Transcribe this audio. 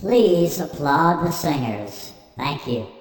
Please applaud the singers. Thank you.